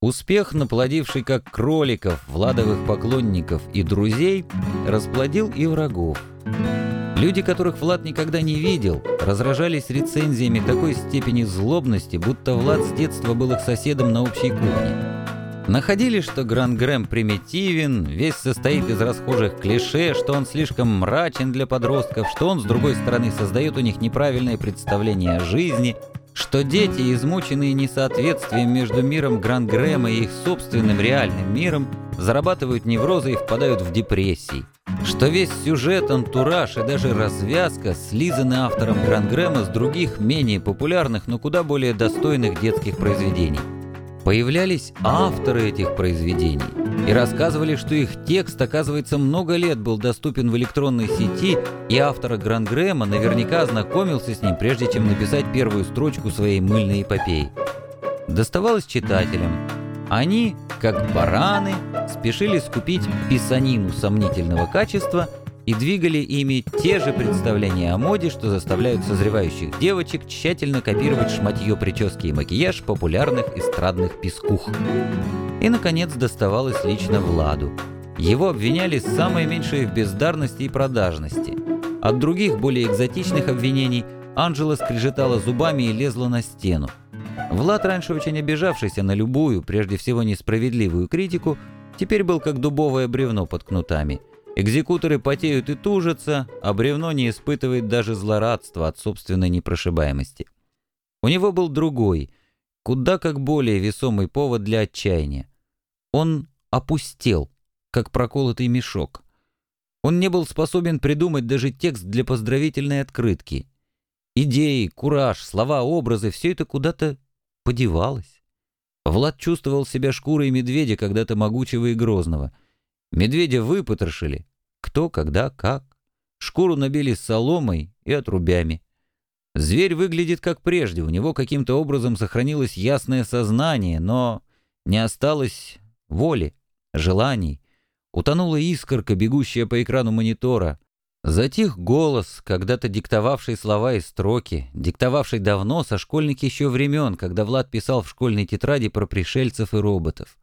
Успех, наплодивший как кроликов, Владовых поклонников и друзей, расплодил и врагов. Люди, которых Влад никогда не видел, разражались рецензиями такой степени злобности, будто Влад с детства был их соседом на общей кухне. Находили, что Гранд Грэм примитивен, весь состоит из расхожих клише, что он слишком мрачен для подростков, что он, с другой стороны, создает у них неправильное представление о жизни, что дети, измученные несоответствием между миром Гранд Грэма и их собственным реальным миром, зарабатывают неврозы и впадают в депрессии что весь сюжет, антураж и даже развязка слизаны автором Грангрэма с других, менее популярных, но куда более достойных детских произведений. Появлялись авторы этих произведений и рассказывали, что их текст, оказывается, много лет был доступен в электронной сети, и автора Грангрэма наверняка ознакомился с ним, прежде чем написать первую строчку своей мыльной эпопеи. Доставалось читателям. Они, как бараны, спешили скупить писанину сомнительного качества и двигали ими те же представления о моде, что заставляют созревающих девочек тщательно копировать шматье прически и макияж популярных эстрадных пескух. И, наконец, доставалось лично Владу. Его обвиняли самое меньшее в бездарности и продажности. От других, более экзотичных обвинений Анжела скрежетала зубами и лезла на стену. Влад, раньше очень обижавшийся на любую, прежде всего несправедливую критику, теперь был как дубовое бревно под кнутами. Экзекуторы потеют и тужатся, а бревно не испытывает даже злорадства от собственной непрошибаемости. У него был другой, куда как более весомый повод для отчаяния. Он опустел, как проколотый мешок. Он не был способен придумать даже текст для поздравительной открытки. Идеи, кураж, слова, образы — все это куда-то подевалась. Влад чувствовал себя шкурой медведя, когда-то могучего и грозного. Медведя выпотрошили. Кто, когда, как. Шкуру набили соломой и отрубями. Зверь выглядит как прежде, у него каким-то образом сохранилось ясное сознание, но не осталось воли, желаний. Утонула искорка, бегущая по экрану монитора. Затих голос, когда-то диктовавший слова и строки, диктовавший давно, со школьных еще времен, когда Влад писал в школьной тетради про пришельцев и роботов.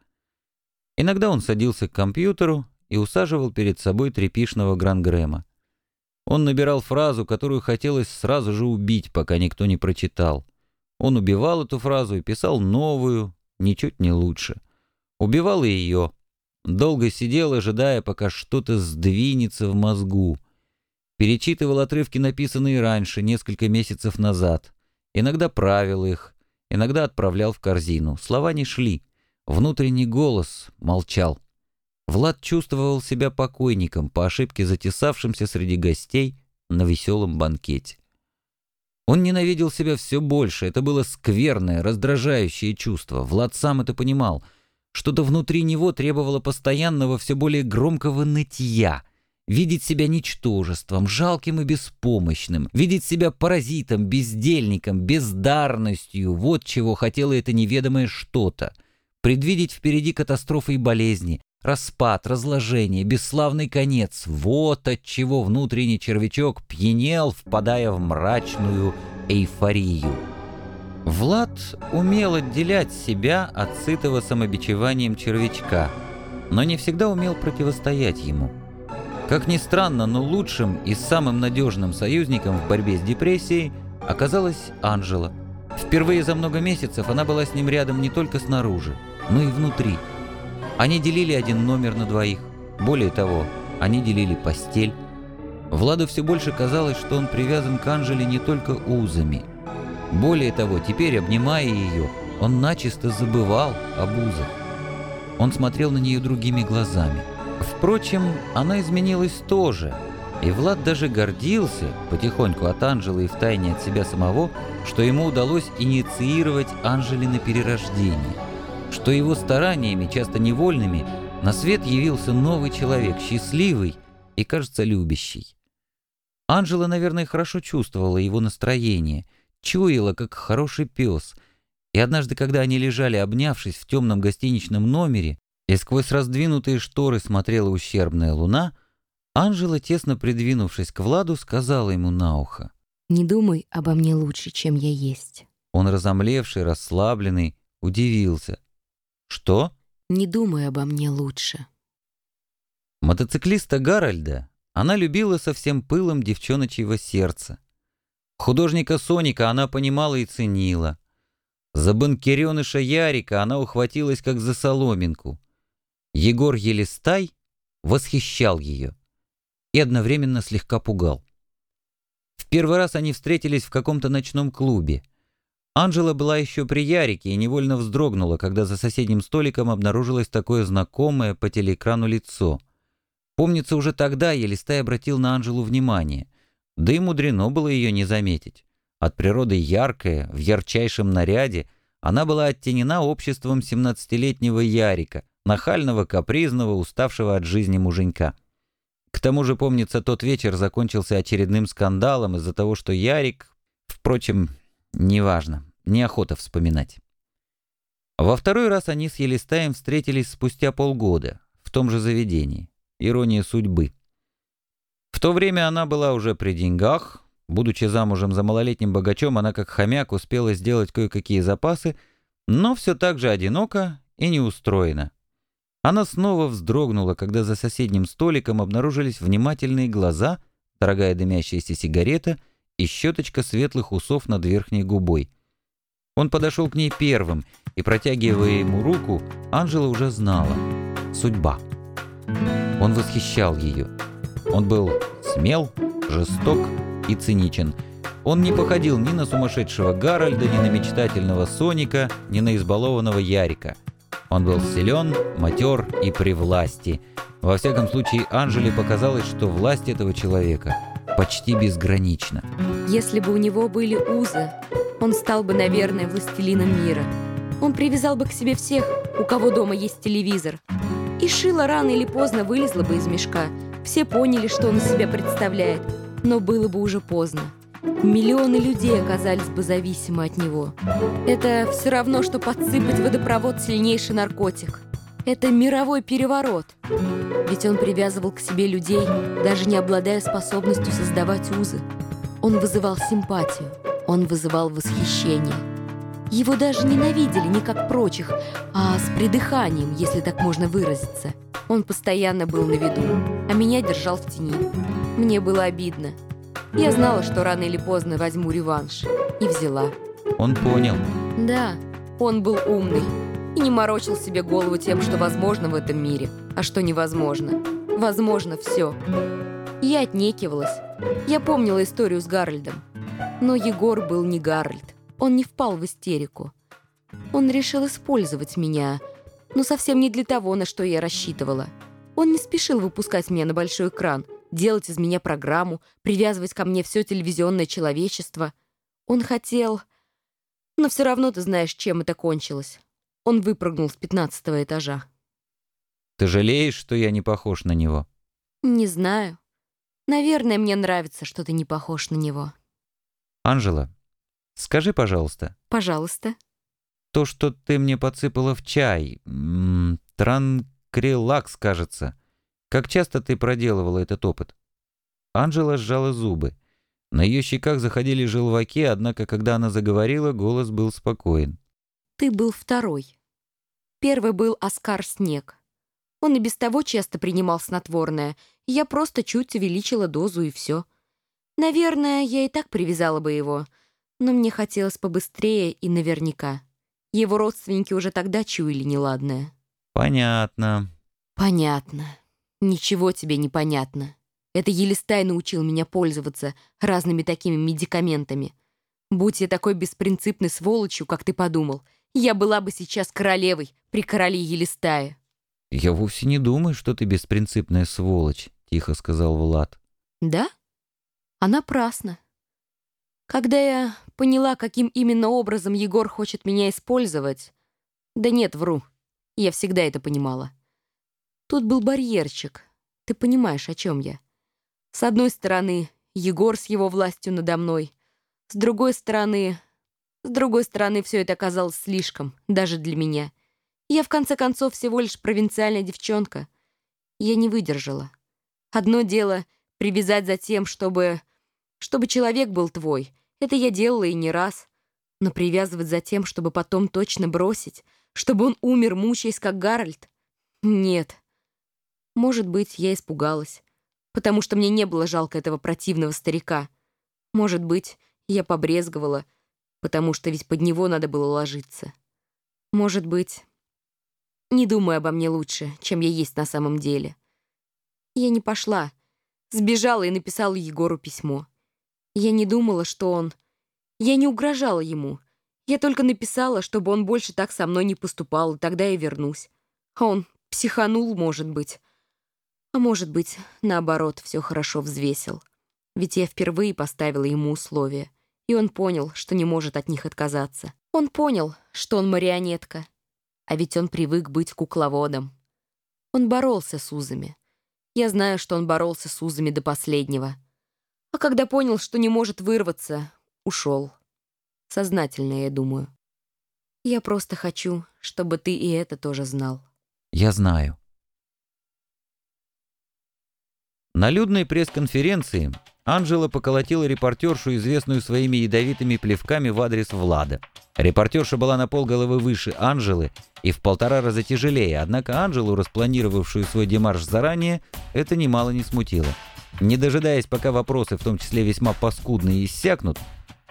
Иногда он садился к компьютеру и усаживал перед собой трепишного Грангрэма. Он набирал фразу, которую хотелось сразу же убить, пока никто не прочитал. Он убивал эту фразу и писал новую, ничуть не лучше. Убивал и ее. Долго сидел, ожидая, пока что-то сдвинется в мозгу. Перечитывал отрывки, написанные раньше, несколько месяцев назад. Иногда правил их, иногда отправлял в корзину. Слова не шли. Внутренний голос молчал. Влад чувствовал себя покойником, по ошибке затесавшимся среди гостей на веселом банкете. Он ненавидел себя все больше, это было скверное, раздражающее чувство. Влад сам это понимал. Что-то внутри него требовало постоянного, все более громкого нытья — видеть себя ничтожеством, жалким и беспомощным, видеть себя паразитом, бездельником, бездарностью, вот чего хотело это неведомое что-то, предвидеть впереди катастрофы и болезни, распад, разложение, бесславный конец, вот от чего внутренний червячок пьянел, впадая в мрачную эйфорию. Влад умел отделять себя от сытого самобичеванием червячка, но не всегда умел противостоять ему. Как ни странно, но лучшим и самым надежным союзником в борьбе с депрессией оказалась Анжела. Впервые за много месяцев она была с ним рядом не только снаружи, но и внутри. Они делили один номер на двоих. Более того, они делили постель. Владу все больше казалось, что он привязан к Анжеле не только узами. Более того, теперь, обнимая ее, он начисто забывал об узах. Он смотрел на нее другими глазами – Впрочем, она изменилась тоже, и Влад даже гордился, потихоньку от Анжелы и втайне от себя самого, что ему удалось инициировать Анжели на перерождение, что его стараниями, часто невольными, на свет явился новый человек, счастливый и, кажется, любящий. Анжела, наверное, хорошо чувствовала его настроение, чуяла, как хороший пес, и однажды, когда они лежали, обнявшись в темном гостиничном номере, и сквозь раздвинутые шторы смотрела ущербная луна, Анжела, тесно придвинувшись к Владу, сказала ему на ухо. «Не думай обо мне лучше, чем я есть». Он, разомлевший, расслабленный, удивился. Что? Не думай обо мне лучше. Мотоциклиста Гарольда она любила со всем пылом девчоночьего сердца. Художника Соника она понимала и ценила. За банкиреныша Ярика она ухватилась как за соломинку. Егор Елистай восхищал ее и одновременно слегка пугал. В первый раз они встретились в каком-то ночном клубе. Анжела была еще при Ярике и невольно вздрогнула, когда за соседним столиком обнаружилось такое знакомое по телеэкрану лицо. Помнится, уже тогда Елистай обратил на Анжелу внимание. Да и мудрено было ее не заметить. От природы яркая, в ярчайшем наряде, она была оттенена обществом 17-летнего Ярика, нахального, капризного, уставшего от жизни муженька. К тому же, помнится, тот вечер закончился очередным скандалом из-за того, что Ярик... Впрочем, неважно, неохота вспоминать. Во второй раз они с Елистаем встретились спустя полгода, в том же заведении. Ирония судьбы. В то время она была уже при деньгах. Будучи замужем за малолетним богачом, она как хомяк успела сделать кое-какие запасы, но все так же одиноко и неустроена. Она снова вздрогнула, когда за соседним столиком обнаружились внимательные глаза, дорогая дымящаяся сигарета и щеточка светлых усов над верхней губой. Он подошел к ней первым, и, протягивая ему руку, Анжела уже знала. Судьба. Он восхищал ее. Он был смел, жесток и циничен. Он не походил ни на сумасшедшего Гарольда, ни на мечтательного Соника, ни на избалованного Ярика. Он был силен, матер и при власти. Во всяком случае, Анжеле показалось, что власть этого человека почти безгранична. Если бы у него были узы, он стал бы, наверное, властелином мира. Он привязал бы к себе всех, у кого дома есть телевизор. И шило рано или поздно вылезла бы из мешка – все поняли, что он из себя представляет, но было бы уже поздно. Миллионы людей оказались бы зависимы от него. Это все равно, что подсыпать водопровод сильнейший наркотик. Это мировой переворот. Ведь он привязывал к себе людей, даже не обладая способностью создавать узы. Он вызывал симпатию, он вызывал восхищение. Его даже ненавидели не как прочих, а с придыханием, если так можно выразиться. Он постоянно был на виду, а меня держал в тени. Мне было обидно. Я знала, что рано или поздно возьму реванш. И взяла. Он понял. Да, он был умный. И не морочил себе голову тем, что возможно в этом мире, а что невозможно. Возможно все. Я отнекивалась. Я помнила историю с Гарольдом. Но Егор был не Гарольд. Он не впал в истерику. Он решил использовать меня, но совсем не для того, на что я рассчитывала. Он не спешил выпускать меня на большой экран, делать из меня программу, привязывать ко мне все телевизионное человечество. Он хотел... Но все равно ты знаешь, чем это кончилось. Он выпрыгнул с пятнадцатого этажа. Ты жалеешь, что я не похож на него? Не знаю. Наверное, мне нравится, что ты не похож на него. Анжела, скажи, пожалуйста. Пожалуйста. То, что ты мне подсыпала в чай, транкрилакс, кажется. Как часто ты проделывала этот опыт? Анжела сжала зубы. На ее щеках заходили желваки, однако, когда она заговорила, голос был спокоен. Ты был второй. Первый был Оскар Снег. Он и без того часто принимал снотворное. Я просто чуть увеличила дозу и все. Наверное, я и так привязала бы его, но мне хотелось побыстрее и наверняка. Его родственники уже тогда чуяли неладное. Понятно. Понятно. Ничего тебе не понятно. Это Елистай научил меня пользоваться разными такими медикаментами. Будь я такой беспринципной сволочью, как ты подумал, я была бы сейчас королевой при короле Елистае. «Я вовсе не думаю, что ты беспринципная сволочь», — тихо сказал Влад. «Да? Она прасна. Когда я поняла, каким именно образом Егор хочет меня использовать... Да нет, вру. Я всегда это понимала. Тут был барьерчик. Ты понимаешь, о чем я. С одной стороны, Егор с его властью надо мной. С другой стороны... С другой стороны, все это оказалось слишком, даже для меня. Я, в конце концов, всего лишь провинциальная девчонка. Я не выдержала. Одно дело — привязать за тем, чтобы чтобы человек был твой. Это я делала и не раз. Но привязывать за тем, чтобы потом точно бросить, Чтобы он умер, мучаясь, как Гарольд? Нет. Может быть, я испугалась, потому что мне не было жалко этого противного старика. Может быть, я побрезговала, потому что ведь под него надо было ложиться. Может быть, не думай обо мне лучше, чем я есть на самом деле. Я не пошла, сбежала и написала Егору письмо. Я не думала, что он... Я не угрожала ему. Я только написала, чтобы он больше так со мной не поступал, и тогда я вернусь. А он психанул, может быть. А может быть, наоборот, все хорошо взвесил. Ведь я впервые поставила ему условия, и он понял, что не может от них отказаться. Он понял, что он марионетка, а ведь он привык быть кукловодом. Он боролся с узами. Я знаю, что он боролся с узами до последнего. А когда понял, что не может вырваться, ушел. Сознательно, я думаю. Я просто хочу, чтобы ты и это тоже знал. Я знаю. На людной пресс-конференции Анжела поколотила репортершу, известную своими ядовитыми плевками в адрес Влада. Репортерша была на полголовы выше Анжелы и в полтора раза тяжелее, однако Анжелу, распланировавшую свой демарш заранее, это немало не смутило. Не дожидаясь, пока вопросы, в том числе весьма паскудные, иссякнут,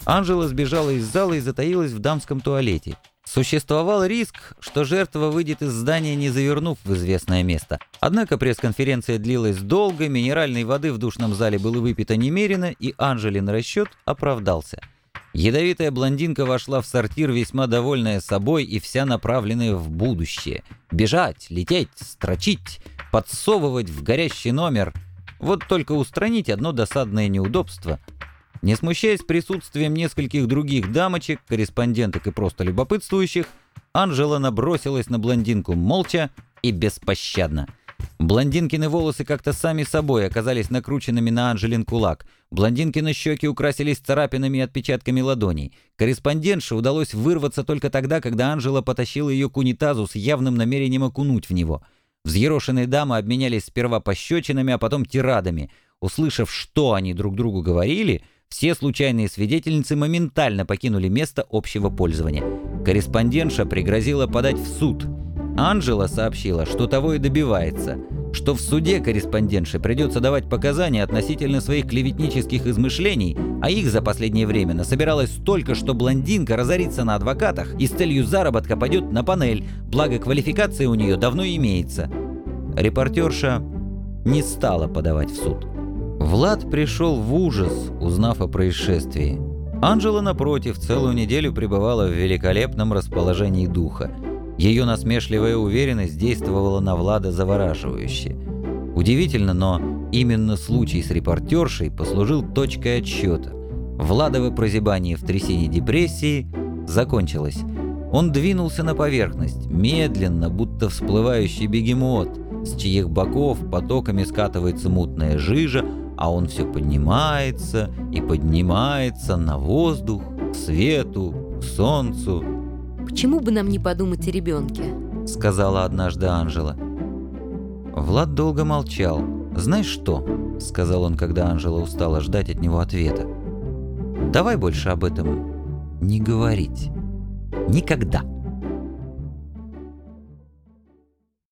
Анжела сбежала из зала и затаилась в дамском туалете. Существовал риск, что жертва выйдет из здания, не завернув в известное место. Однако пресс-конференция длилась долго, минеральной воды в душном зале было выпито немерено, и Анжелин расчет оправдался. Ядовитая блондинка вошла в сортир, весьма довольная собой и вся направленная в будущее. Бежать, лететь, строчить, подсовывать в горящий номер. Вот только устранить одно досадное неудобство — не смущаясь присутствием нескольких других дамочек, корреспонденток и просто любопытствующих, Анжела набросилась на блондинку молча и беспощадно. Блондинкины волосы как-то сами собой оказались накрученными на Анжелин кулак. Блондинкины щеки украсились царапинами и отпечатками ладоней. Корреспондентше удалось вырваться только тогда, когда Анжела потащила ее к унитазу с явным намерением окунуть в него. Взъерошенные дамы обменялись сперва пощечинами, а потом тирадами. Услышав, что они друг другу говорили, все случайные свидетельницы моментально покинули место общего пользования. Корреспондентша пригрозила подать в суд. Анжела сообщила, что того и добивается, что в суде корреспондентше придется давать показания относительно своих клеветнических измышлений, а их за последнее время насобиралось столько, что блондинка разорится на адвокатах и с целью заработка пойдет на панель, благо квалификация у нее давно имеется. Репортерша не стала подавать в суд. Влад пришел в ужас, узнав о происшествии. Анжела, напротив, целую неделю пребывала в великолепном расположении духа. Ее насмешливая уверенность действовала на Влада завораживающе. Удивительно, но именно случай с репортершей послужил точкой отсчета. Владово прозябание в трясине депрессии закончилось. Он двинулся на поверхность, медленно, будто всплывающий бегемот, с чьих боков потоками скатывается мутная жижа, а он все поднимается и поднимается на воздух, к свету, к солнцу. «Почему бы нам не подумать о ребенке?» — сказала однажды Анжела. Влад долго молчал. «Знаешь что?» — сказал он, когда Анжела устала ждать от него ответа. «Давай больше об этом не говорить. Никогда».